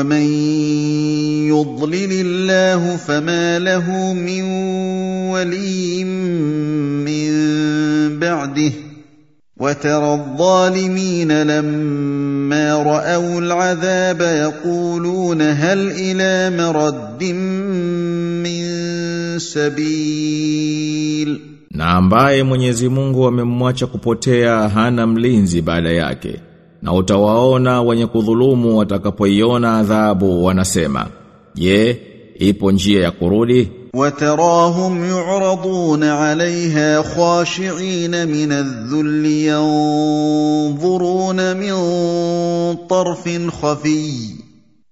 ومن يضلل الله فما له من ولي من بعده وترى الظالمين لما راوا العذاب يقولون هل الى مرد من سبيل Na ambaye Mwenyezi Mungu amemwacha kupotea hana mlinzi baada yake. Na utawaona wenye kudhulumu watakapoiona adhabu wanasema, "Je, ipo njia ya kurudi?" وتراهم يعرضون عليها خاشعين من الذل ينظرون من طرف خفي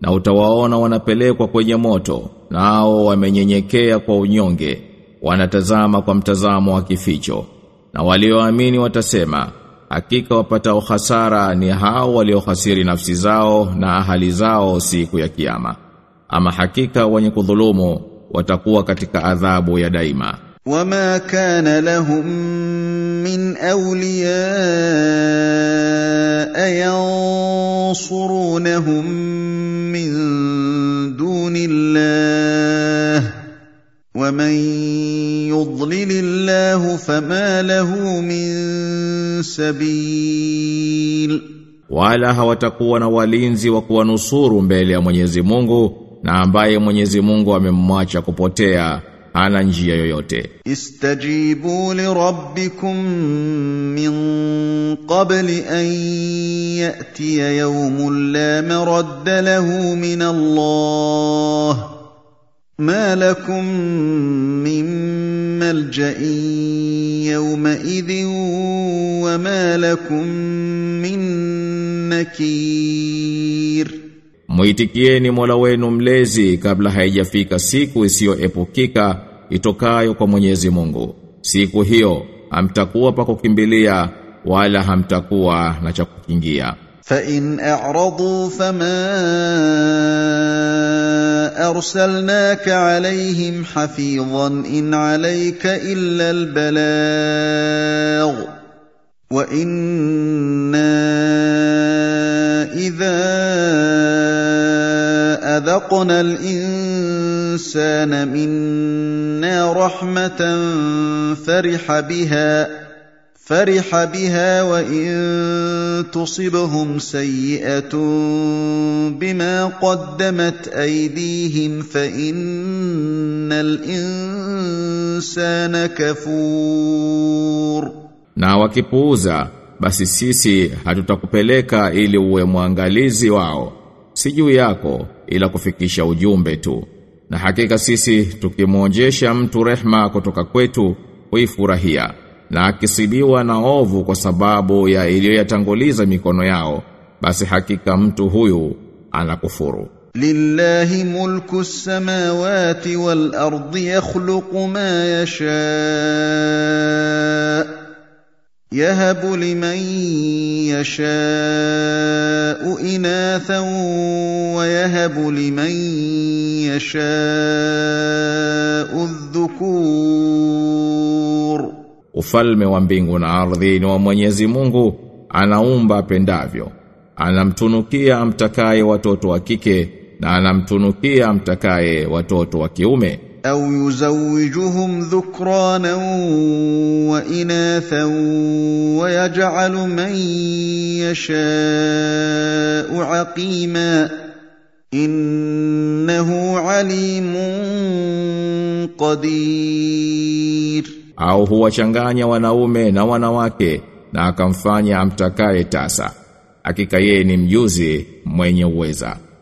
na utawaona wanapelekwa kwenye moto nao wamenyenyekea kwa unyonge wanatazama kwa mtazamo wa kificho. Na walioamini watasema hakika wapata hasara ni hao waliohasiri nafsi zao na ahali zao siku ya kiyama. Ama hakika wenye kudhulumu watakuwa katika adhabu ya daima. Wama kana lahum min awliya yansurunahum الله ومن يضلل الله فما له من سبيل Wala hawatakuwa na walinzi wa kuwanusuru mbele ya Mwenyezi Mungu na ambaye Mwenyezi Mungu amemwacha kupotea ana njia yoyote. Istajibu li rabbikum min qabli an yatiya yawmun la maradda lahu min Allah ma lakum min malja'in yawma idhin wa ma lakum min nakir Muitikieni Mola wenu mlezi kabla haijafika siku isiyoepukika itokayo kwa Mwenyezi Mungu. Siku hiyo hamtakuwa pa kukimbilia wala hamtakuwa na cha kukingia. Fa in a'radu fama arsalnaka alayhim hafizan in alayka illa albalagh wa inna idha adhaqna al الإنسان منا رحمة فرح بها فرح بها وان تصبهم سيئه بما قدمت ايديهم فان الانسان كفور Na wakipuuza basi sisi hatutakupeleka ili uwe mwangalizi wao. Si juu yako ila kufikisha ujumbe tu. Na hakika sisi tukimwonjesha mtu rehma kutoka kwetu huifurahia na akisibiwa na ovu kwa sababu ya iliyoyatanguliza mikono yao basi hakika mtu huyu anakufuru. Lillahi mulku samawati wal ardi yakhluqu ma yashaa يهب لمن يشاء اناثا ويهب لمن يشاء الذكور Ufalme wa mbingu na ardhi ni wa Mwenyezi Mungu, anaumba apendavyo. Anamtunukia amtakaye watoto wa kike na anamtunukia amtakaye watoto wa kiume. أو يزوجهم ذكرانا وإناثا ويجعل من يشاء عقيما إنه عليم قدير Au huwachanganya wanaume na wanawake na akamfanya amtakaye tasa. Hakika yeye ni mjuzi mwenye uweza.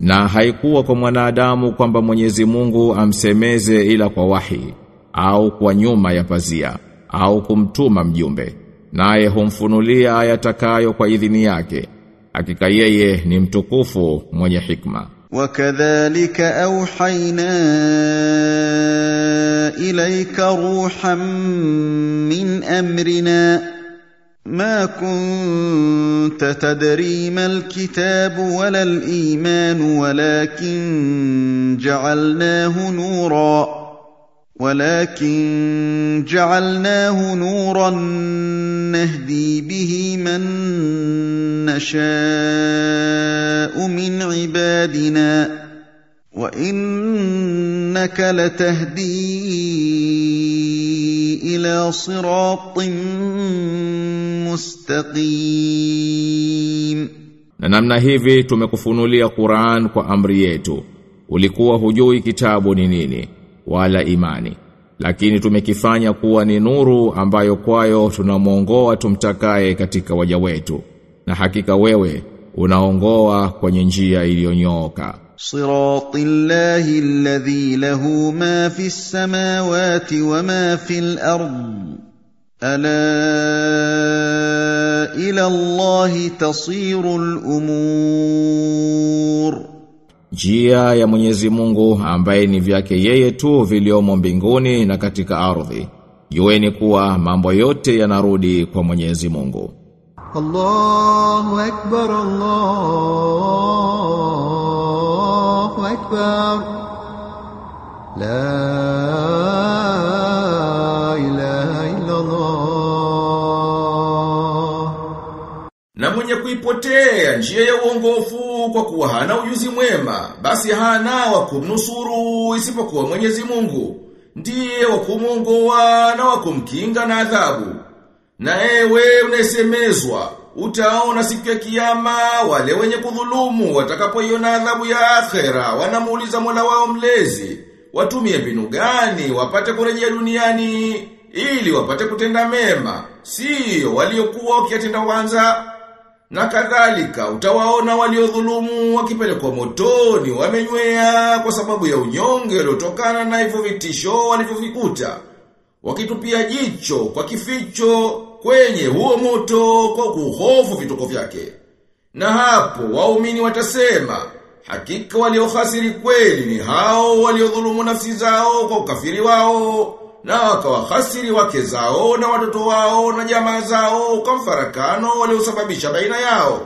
Na haikuwa kwa mwanadamu kwamba Mwenyezi Mungu amsemeze ila kwa wahi au kwa nyuma ya pazia au kumtuma mjumbe naye humfunulia ayatakayo kwa idhini yake. Hakika yeye ni mtukufu mwenye hikma. Wakadhalika auhaina ilaika ruham min amrina. ما كنت تدري ما الكتاب ولا الإيمان ولكن جعلناه نورا. ولكن جعلناه نورا نهدي به من نشاء من عبادنا. وإنك لتهدي إلى صراط مستقيم na namna hivi tumekufunulia Qur'an kwa amri yetu ulikuwa hujui kitabu ni nini wala imani lakini tumekifanya kuwa ni nuru ambayo kwayo tunamwongoa tumtakaye katika waja wetu na hakika wewe unaongoa kwenye njia iliyonyooka صراط الله الذي له ما في السماوات وما في الأرض ألا إلى الله تصير الأمور njia ya Mwenyezi Mungu ambaye ni vyake yeye tu viliomo mbinguni na katika ardhi jueni kuwa mambo yote yanarudi kwa Mwenyezi Mungu الله أكبر الله أكبر لا إله إلا الله Na mwenye kuipotea njia ya uongofu kwa kuwa hana ujuzi mwema, basi hana wa kumnusuru isipokuwa Mwenyezi Mungu. Ndiye wa kumuongoa na wa kumkinga na adhabu. Na ewe unayesemezwa, utaona siku ya kiyama wale wenye kudhulumu watakapoiona adhabu ya akhera, wanamuuliza Mola wao mlezi, watumie mbinu gani wapate kurejea duniani ili wapate kutenda mema, sio waliokuwa wakiyatenda kwanza. Na kadhalika utawaona waliodhulumu wakipelekwa motoni wamenywea kwa sababu ya unyonge uliotokana na hivyo vitisho walivyovikuta. Wakitupia jicho kwa kificho kwenye huo moto kwa kuhofu vituko vyake. Na hapo waumini watasema, hakika waliohasiri kweli ni hao waliodhulumu nafsi zao kwa ukafiri wao na wakawahasiri wake zao na watoto wao na jamaa zao kwa mfarakano waliosababisha baina yao.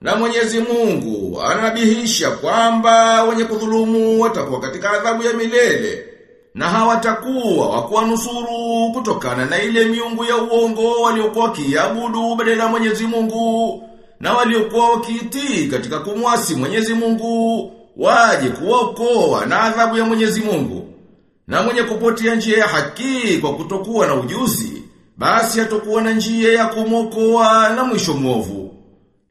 Na Mwenyezi Mungu anabihisha kwamba wenye kudhulumu watakuwa katika adhabu ya milele na hawatakuwa wakuwanusuru kutokana na ile miungu ya uongo waliokuwa wakiabudu badala ya Mwenyezi Mungu na waliokuwa wakiitii katika kumwasi Mwenyezi Mungu waje kuokoa na adhabu ya Mwenyezi Mungu. Na mwenye kupotea njia ya haki kwa kutokuwa na ujuzi, basi hatakuwa na njia ya kumwokoa na mwisho mwovu.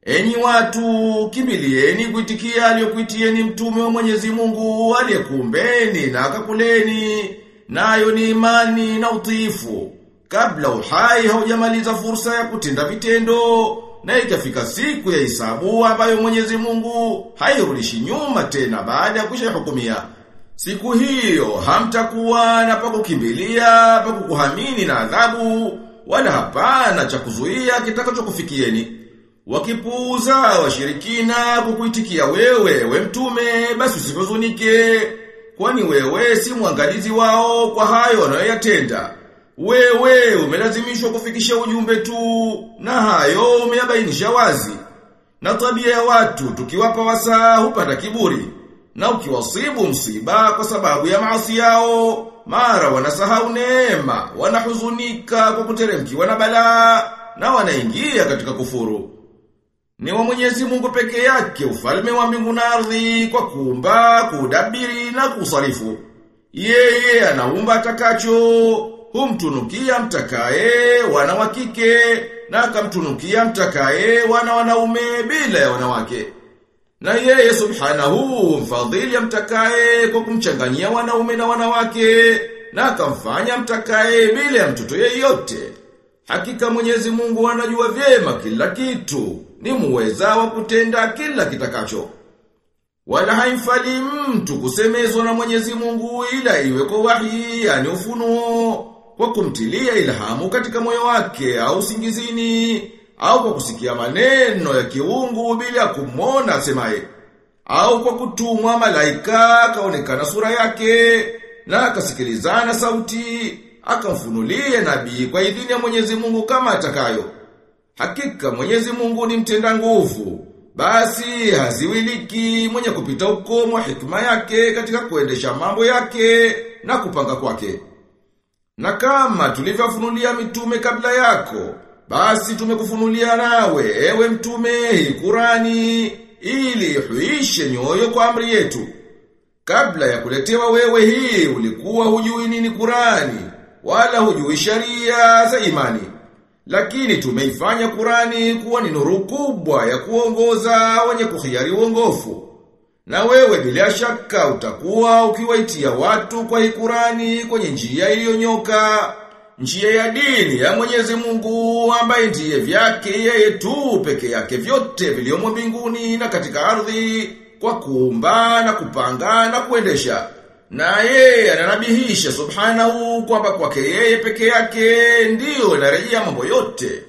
Enyi watu, kimbilieni kuitikia aliyokuitieni mtume wa Mwenyezi Mungu aliyekuumbeni na akakuleni, nayo ni imani na utiifu. Kabla uhai haujamaliza fursa ya kutenda vitendo, na ikafika siku ya hisabu ambayo Mwenyezi Mungu hairudishi nyuma tena baada ya kushahukumia. Siku hiyo hamtakuwa na pa kukimbilia, pa kukuhamini na adhabu, wala hapana cha kuzuia kitakachokufikieni. Wakipuuza washirikina kukuitikia wewe, we mtume, basi usihuzunike, kwani wewe si mwangalizi wao kwa hayo wanayoyatenda. Wewe umelazimishwa kufikisha ujumbe tu, na hayo umeyabainisha wazi. Na tabia ya watu tukiwapa wasaa hupata kiburi. Na ukiwasibu msiba kwa sababu ya maasi yao, mara wanasahau neema, wanahuzunika kwa kuteremkiwa na balaa, na wanaingia katika kufuru. Ni wa Mwenyezi Mungu peke yake ufalme wa mbingu na ardhi kwa kuumba, kudabiri na kusarifu. Yeye anaumba atakacho, humtunukia mtakaye wana wa kike na akamtunukia mtakaye wana wanaume bila ya wanawake. Na yeye subhanahu mfadhili ya mtakaye kwa kumchanganyia wanaume na wanawake na akamfanya mtakaye bila ya mtoto yeyote. Hakika Mwenyezi Mungu anajua vyema kila kitu, ni muweza wa kutenda kila kitakacho. Wala haimfali mtu kusemezwa na Mwenyezi Mungu ila iwe kwa wahi, yani ufunuo, kwa kumtilia ilhamu katika moyo wake au singizini, au kwa kusikia maneno ya kiungu bila kumwona asemaye, au kwa kutumwa malaika kaonekana sura yake na akasikilizana sauti, akamfunulia nabii kwa idhini ya Mwenyezi Mungu kama atakayo. Hakika Mwenyezi Mungu ni mtenda nguvu, basi haziwiliki mwenye kupita ukomo wa hikima yake katika kuendesha mambo yake na kupanga kwake. Na kama tulivyofunulia mitume kabla yako, basi tumekufunulia nawe, ewe mtume, hii Kurani, ili huishe nyoyo kwa amri yetu. Kabla ya kuletewa wewe hii, ulikuwa hujui nini Kurani, wala hujui sharia za imani. Lakini tumeifanya Kurani kuwa ni nuru kubwa ya kuongoza wenye kuhiari uongofu. Na wewe bila shaka utakuwa ukiwaitia watu kwa hii Kurani kwenye njia iliyonyoka, njia ya dini ya Mwenyezi Mungu ambaye ndiye vyake yeye tu peke yake vyote vilivyomo mbinguni na katika ardhi kwa kuumba na kupanga na kuendesha. Na yeye ananabihisha subhanahu kwamba kwake yeye peke yake ndiyo inarejea mambo yote.